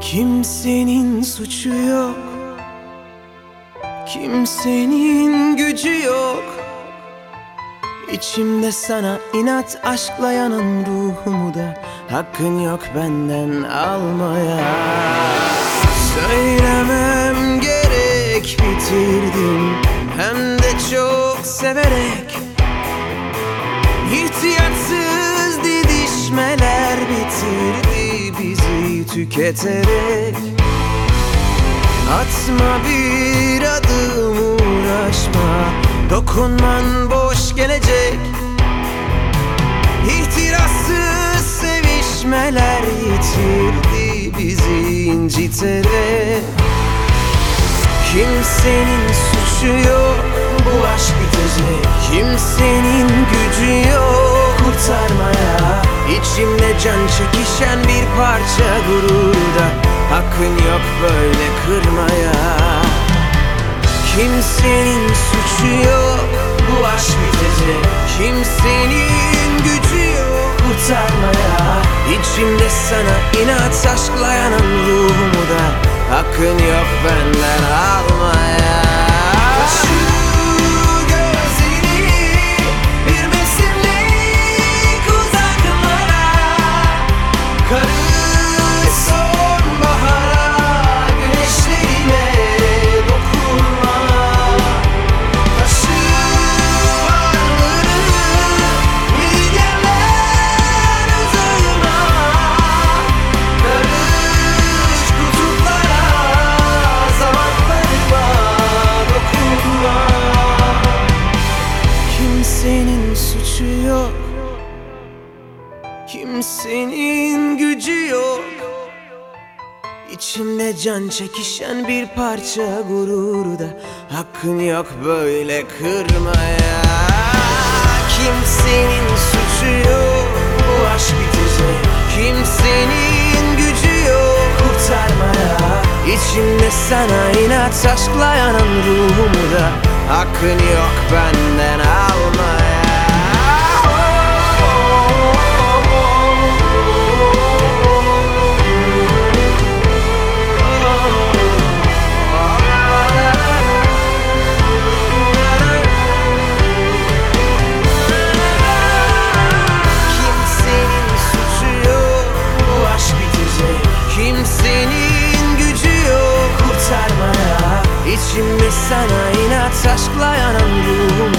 Kimsenin suçu yok. Kimsenin gücü yok. İçimde sana inat aşkla yanan ruhumu da Hakkın yok benden almaya. Söylemem gerek bitirdim. Hem de çok severek. İhtiyatsız tüketerek Atma bir adım uğraşma. Dokunman boş gelecek. İhtirassız sevişmeler yitirdi bizi inciterek Kimsenin suçu yok bu aşk bitecek. Kimsenin gücü yok çekişen bir parça gururda Hakkın yok böyle kırmaya. Kimsenin suçu yok bu aşk bitecek. Kimsenin gücü yok kurtarmaya. İçimde sana inat aşkla yanan ruhumu da Hakkın yok benden Kimsenin gücü yok? İçimde can çekişen bir parça gururu da Hakkın yok böyle kırmaya. Kimsenin suçu yok? Bu aşk bitecek. Kimsenin gücü yok? Kurtarmaya. İçimde sana inat aşkla yanan ruhumu da Hakkın yok benden almaya İçimde sana inat aşkla yanan ruhumu